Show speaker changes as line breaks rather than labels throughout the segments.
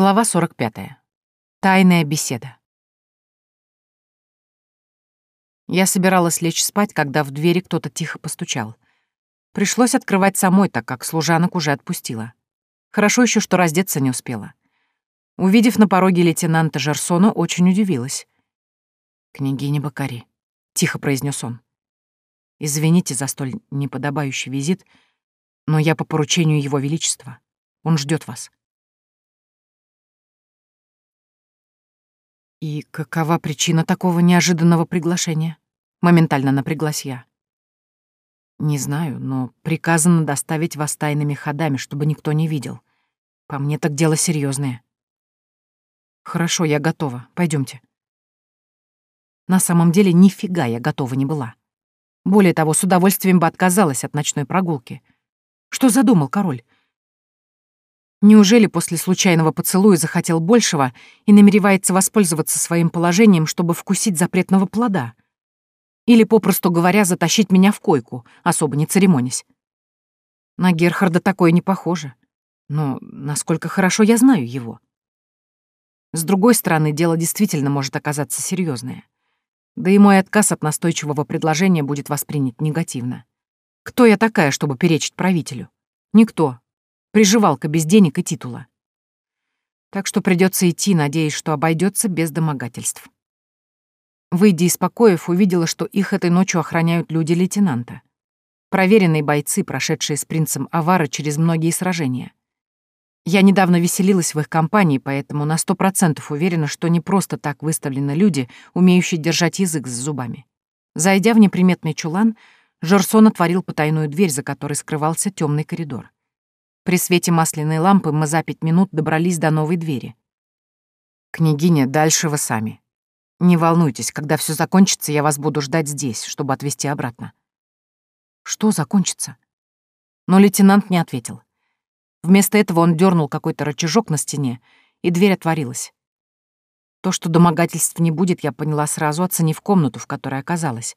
Глава 45. Тайная беседа. Я собиралась лечь спать, когда в двери кто-то тихо постучал. Пришлось открывать самой, так как служанок уже отпустила. Хорошо еще, что раздеться не успела. Увидев на пороге лейтенанта Жарсона, очень удивилась. «Княгиня Бакари», — тихо произнес он. «Извините за столь неподобающий визит, но я по поручению Его Величества. Он ждет вас». «И какова причина такого неожиданного приглашения?» Моментально напряглась я. «Не знаю, но приказано доставить вас тайными ходами, чтобы никто не видел. По мне так дело серьезное. «Хорошо, я готова. Пойдемте. На самом деле, нифига я готова не была. Более того, с удовольствием бы отказалась от ночной прогулки. Что задумал король? Неужели после случайного поцелуя захотел большего и намеревается воспользоваться своим положением, чтобы вкусить запретного плода? Или, попросту говоря, затащить меня в койку, особо не церемонясь? На Герхарда такое не похоже. Но насколько хорошо я знаю его? С другой стороны, дело действительно может оказаться серьезное. Да и мой отказ от настойчивого предложения будет воспринят негативно. Кто я такая, чтобы перечить правителю? Никто, Приживалка без денег и титула. Так что придется идти, надеясь, что обойдется без домогательств. Выйдя из покоев, увидела, что их этой ночью охраняют люди лейтенанта. Проверенные бойцы, прошедшие с принцем Авара через многие сражения. Я недавно веселилась в их компании, поэтому на сто процентов уверена, что не просто так выставлены люди, умеющие держать язык с зубами. Зайдя в неприметный чулан, Жорсон отворил потайную дверь, за которой скрывался темный коридор. При свете масляной лампы мы за пять минут добрались до новой двери. «Княгиня, дальше вы сами. Не волнуйтесь, когда все закончится, я вас буду ждать здесь, чтобы отвезти обратно». «Что закончится?» Но лейтенант не ответил. Вместо этого он дернул какой-то рычажок на стене, и дверь отворилась. То, что домогательств не будет, я поняла сразу, оценив комнату, в которой оказалась.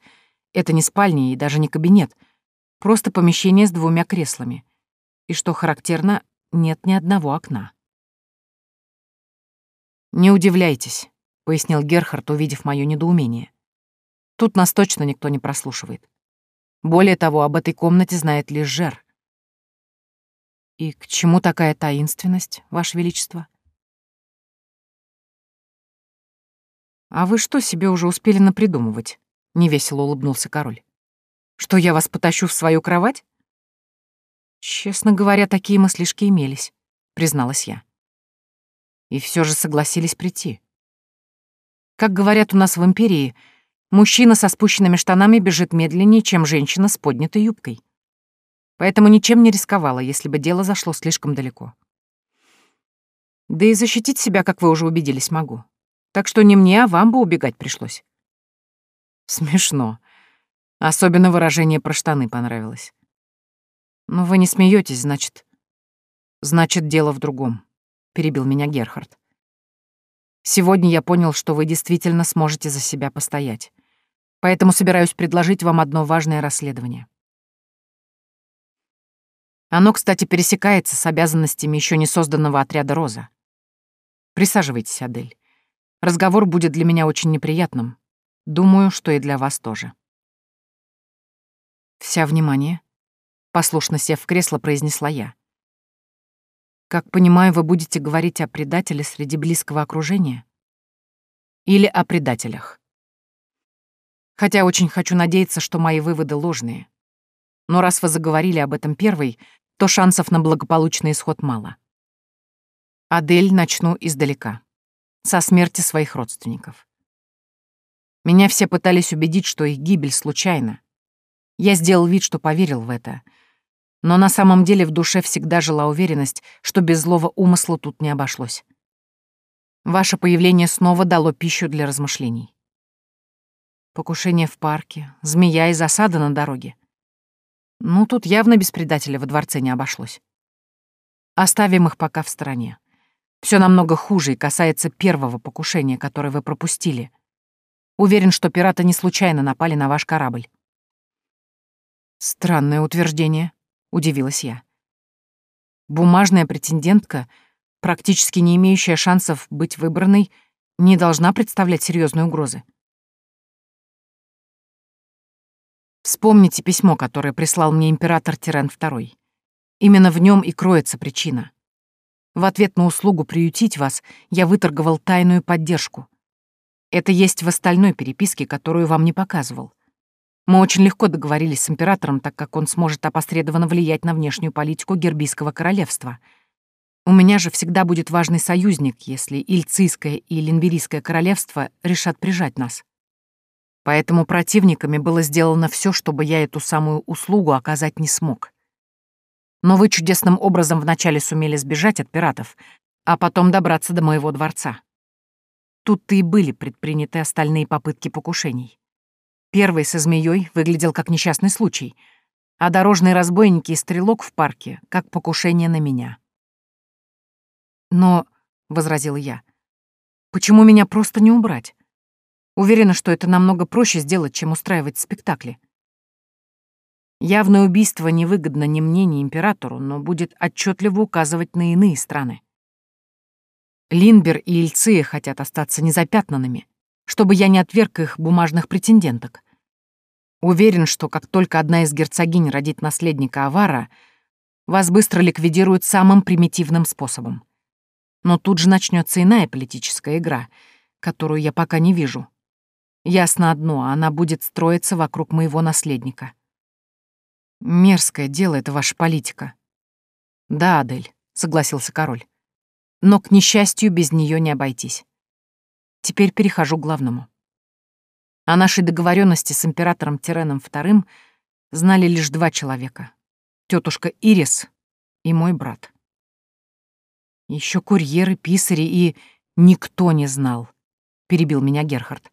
Это не спальня и даже не кабинет, просто помещение с двумя креслами — и, что характерно, нет ни одного окна. «Не удивляйтесь», — пояснил Герхард, увидев моё недоумение. «Тут нас точно никто не прослушивает. Более того, об этой комнате знает лишь Жер». «И к чему такая таинственность, Ваше Величество?» «А вы что себе уже успели напридумывать?» — невесело улыбнулся король. «Что я вас потащу в свою кровать?» Честно говоря, такие мыслишки имелись, призналась я. И все же согласились прийти. Как говорят у нас в империи, мужчина со спущенными штанами бежит медленнее, чем женщина с поднятой юбкой. Поэтому ничем не рисковала, если бы дело зашло слишком далеко. Да и защитить себя, как вы уже убедились, могу. Так что не мне, а вам бы убегать пришлось. Смешно. Особенно выражение про штаны понравилось. «Но вы не смеетесь, значит...» «Значит, дело в другом», — перебил меня Герхард. «Сегодня я понял, что вы действительно сможете за себя постоять. Поэтому собираюсь предложить вам одно важное расследование. Оно, кстати, пересекается с обязанностями еще не созданного отряда «Роза». Присаживайтесь, Адель. Разговор будет для меня очень неприятным. Думаю, что и для вас тоже. Вся внимание послушно сев в кресло, произнесла я. Как понимаю, вы будете говорить о предателе среди близкого окружения? Или о предателях? Хотя очень хочу надеяться, что мои выводы ложные. Но раз вы заговорили об этом первой, то шансов на благополучный исход мало. Адель начну издалека, со смерти своих родственников. Меня все пытались убедить, что их гибель случайна. Я сделал вид, что поверил в это — но на самом деле в душе всегда жила уверенность, что без злого умысла тут не обошлось. Ваше появление снова дало пищу для размышлений. Покушение в парке, змея и засада на дороге. Ну, тут явно без предателя во дворце не обошлось. Оставим их пока в стороне. Все намного хуже и касается первого покушения, которое вы пропустили. Уверен, что пираты не случайно напали на ваш корабль. Странное утверждение, удивилась я. Бумажная претендентка, практически не имеющая шансов быть выбранной, не должна представлять серьезной угрозы. Вспомните письмо, которое прислал мне император Тирен II. Именно в нем и кроется причина. В ответ на услугу приютить вас я выторговал тайную поддержку. Это есть в остальной переписке, которую вам не показывал. Мы очень легко договорились с императором, так как он сможет опосредованно влиять на внешнюю политику Гербийского королевства — у меня же всегда будет важный союзник, если Ильцийское и Ленберийское королевство решат прижать нас. Поэтому противниками было сделано все, чтобы я эту самую услугу оказать не смог. Но вы чудесным образом вначале сумели сбежать от пиратов, а потом добраться до моего дворца. Тут-то и были предприняты остальные попытки покушений. Первый со змеей выглядел как несчастный случай, а дорожные разбойники и стрелок в парке — как покушение на меня. «Но», — возразила я, — «почему меня просто не убрать? Уверена, что это намного проще сделать, чем устраивать спектакли». Явное убийство невыгодно ни мне, ни императору, но будет отчетливо указывать на иные страны. Линбер и Ильция хотят остаться незапятнанными, чтобы я не отверг их бумажных претенденток. Уверен, что как только одна из герцогинь родит наследника Авара, вас быстро ликвидируют самым примитивным способом. Но тут же начнется иная политическая игра, которую я пока не вижу. Ясно одно, она будет строиться вокруг моего наследника. Мерзкое дело это ваша политика. Да, Адель, согласился король. Но, к несчастью, без нее не обойтись. Теперь перехожу к главному. О нашей договоренности с императором Тиреном II знали лишь два человека — тетушка Ирис и мой брат. Еще курьеры, писари и... Никто не знал, — перебил меня Герхард.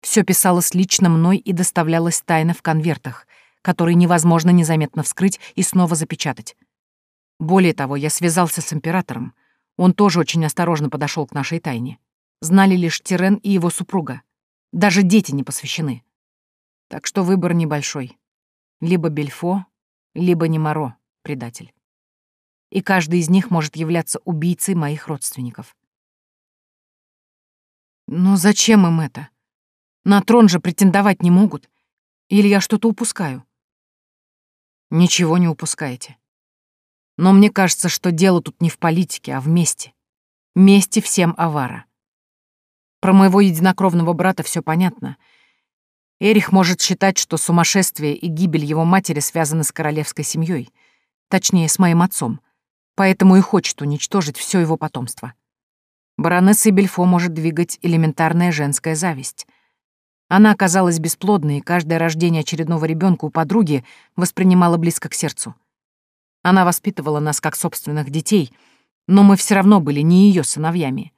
Все писалось лично мной и доставлялось тайно в конвертах, которые невозможно незаметно вскрыть и снова запечатать. Более того, я связался с императором. Он тоже очень осторожно подошел к нашей тайне. Знали лишь Тирен и его супруга. Даже дети не посвящены. Так что выбор небольшой. Либо Бельфо, либо Немаро, предатель и каждый из них может являться убийцей моих родственников. Но зачем им это? На трон же претендовать не могут. Или я что-то упускаю? Ничего не упускаете. Но мне кажется, что дело тут не в политике, а в мести. Мести всем авара. Про моего единокровного брата все понятно. Эрих может считать, что сумасшествие и гибель его матери связаны с королевской семьей, точнее, с моим отцом поэтому и хочет уничтожить все его потомство. Баронессой Бельфо может двигать элементарная женская зависть. Она оказалась бесплодной, и каждое рождение очередного ребенка у подруги воспринимала близко к сердцу. Она воспитывала нас как собственных детей, но мы все равно были не ее сыновьями.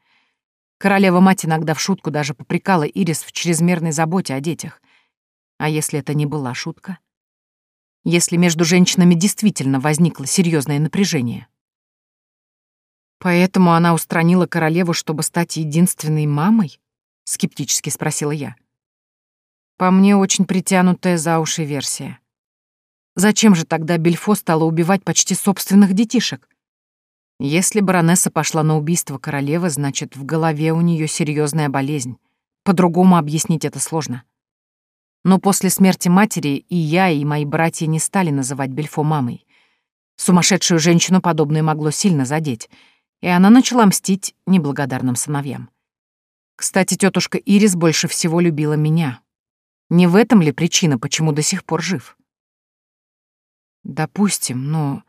Королева-мать иногда в шутку даже попрекала Ирис в чрезмерной заботе о детях. А если это не была шутка? Если между женщинами действительно возникло серьезное напряжение? «Поэтому она устранила королеву, чтобы стать единственной мамой?» — скептически спросила я. По мне, очень притянутая за уши версия. Зачем же тогда Бельфо стала убивать почти собственных детишек? Если баронесса пошла на убийство королевы, значит, в голове у нее серьезная болезнь. По-другому объяснить это сложно. Но после смерти матери и я, и мои братья не стали называть Бельфо мамой. Сумасшедшую женщину подобное могло сильно задеть — и она начала мстить неблагодарным сыновьям. Кстати, тетушка Ирис больше всего любила меня. Не в этом ли причина, почему до сих пор жив? Допустим, но...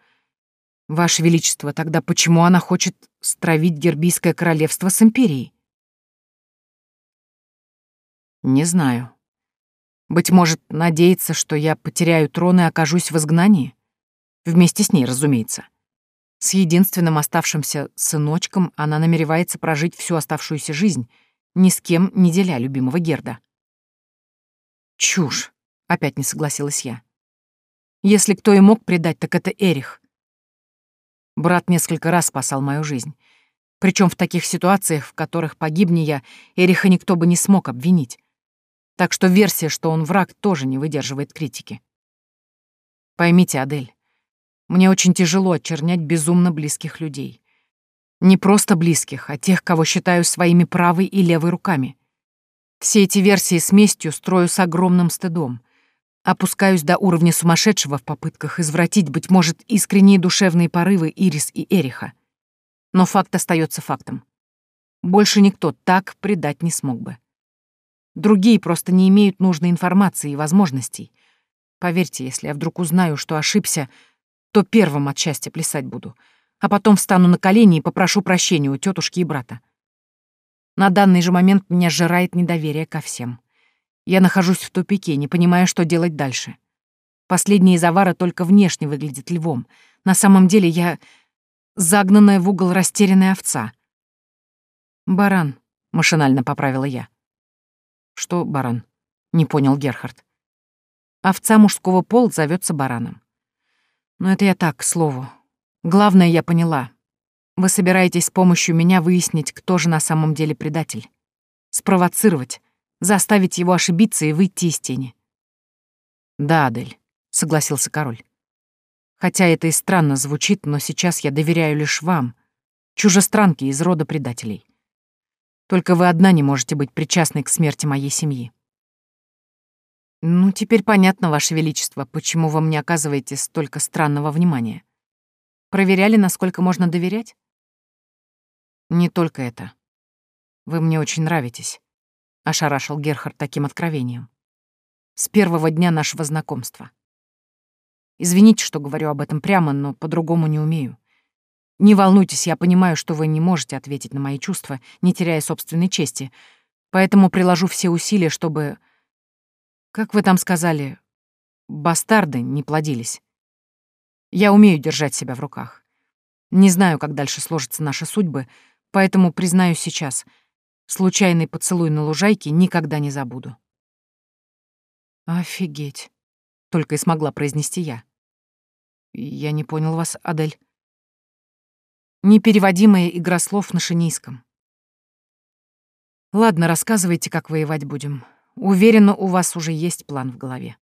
Ваше Величество, тогда почему она хочет стравить Гербийское королевство с империей? Не знаю. Быть может, надеется, что я потеряю трон и окажусь в изгнании? Вместе с ней, разумеется. С единственным оставшимся сыночком она намеревается прожить всю оставшуюся жизнь, ни с кем не деля любимого Герда. «Чушь!» — опять не согласилась я. «Если кто и мог предать, так это Эрих. Брат несколько раз спасал мою жизнь. Причем в таких ситуациях, в которых погибни я, Эриха никто бы не смог обвинить. Так что версия, что он враг, тоже не выдерживает критики. Поймите, Адель, мне очень тяжело очернять безумно близких людей. Не просто близких, а тех, кого считаю своими правой и левой руками. Все эти версии с местью строю с огромным стыдом. Опускаюсь до уровня сумасшедшего в попытках извратить, быть может, искренние душевные порывы Ирис и Эриха. Но факт остается фактом. Больше никто так предать не смог бы. Другие просто не имеют нужной информации и возможностей. Поверьте, если я вдруг узнаю, что ошибся, то первым от счастья плясать буду, а потом встану на колени и попрошу прощения у тетушки и брата. На данный же момент меня сжирает недоверие ко всем. Я нахожусь в тупике, не понимая, что делать дальше. Последний из только внешне выглядит львом. На самом деле я загнанная в угол растерянная овца. «Баран», — машинально поправила я. «Что баран?» — не понял Герхард. Овца мужского пола зовется бараном. Но это я так, к слову. Главное, я поняла. Вы собираетесь с помощью меня выяснить, кто же на самом деле предатель. Спровоцировать, заставить его ошибиться и выйти из тени. «Да, Адель», — согласился король. «Хотя это и странно звучит, но сейчас я доверяю лишь вам, чужестранке из рода предателей. Только вы одна не можете быть причастной к смерти моей семьи». «Ну, теперь понятно, Ваше Величество, почему вы мне оказываете столько странного внимания. Проверяли, насколько можно доверять?» «Не только это. Вы мне очень нравитесь», — ошарашил Герхард таким откровением. «С первого дня нашего знакомства. Извините, что говорю об этом прямо, но по-другому не умею. Не волнуйтесь, я понимаю, что вы не можете ответить на мои чувства, не теряя собственной чести, поэтому приложу все усилия, чтобы... Как вы там сказали, бастарды не плодились. Я умею держать себя в руках. Не знаю, как дальше сложатся наши судьбы, Поэтому, признаю сейчас, случайный поцелуй на лужайке никогда не забуду. «Офигеть!» — только и смогла произнести я. «Я не понял вас, Адель». Непереводимая игра слов на шинийском. Ладно, рассказывайте, как воевать будем. Уверена, у вас уже есть план в голове.